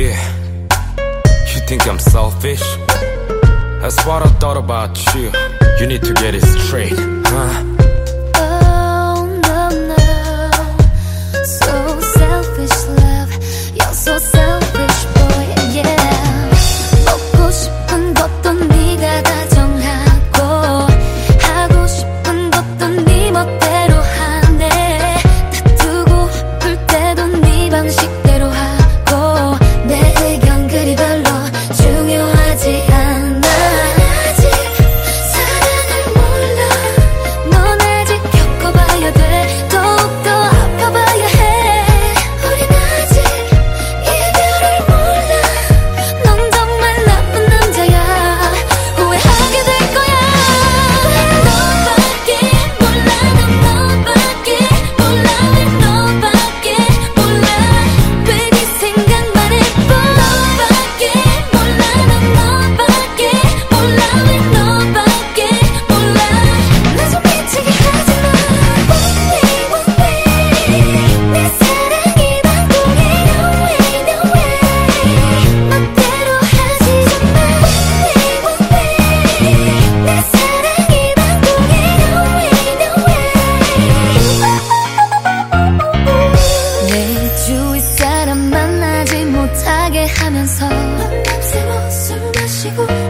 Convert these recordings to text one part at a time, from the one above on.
Yeah, you think I'm selfish? That's what I thought about you. You need to get it straight, huh? 하면서. 밤새 술 마시고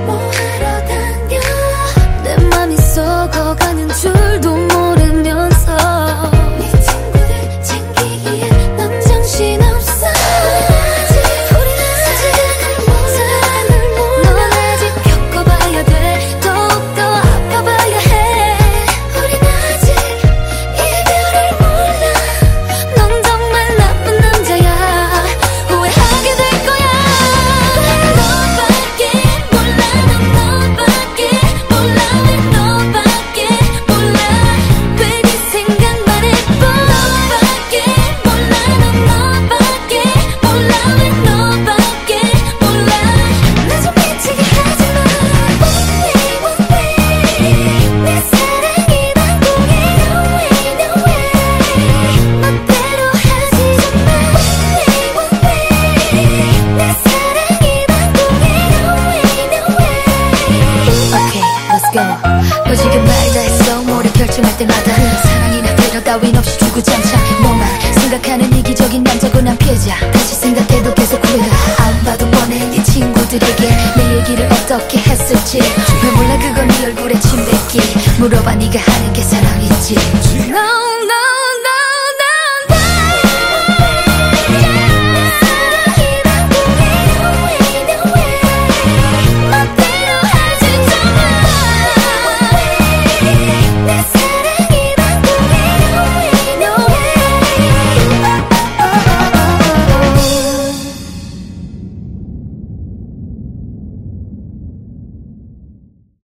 let's go 너 지금 말다 했어. 뭐래 결정할 때마다 사랑이나 배려 따윈 없이 주구장창 너만 생각하는 이기적인 남자고 난 피해자. 다시 생각해도 계속 후회가 안 봐도 뻔해 네 친구들에게 내 얘기를 어떻게 했을지. 왜 몰라 그건 네 얼굴에 침 뱉기. 물어봐 네가 하는 게 사랑이지. No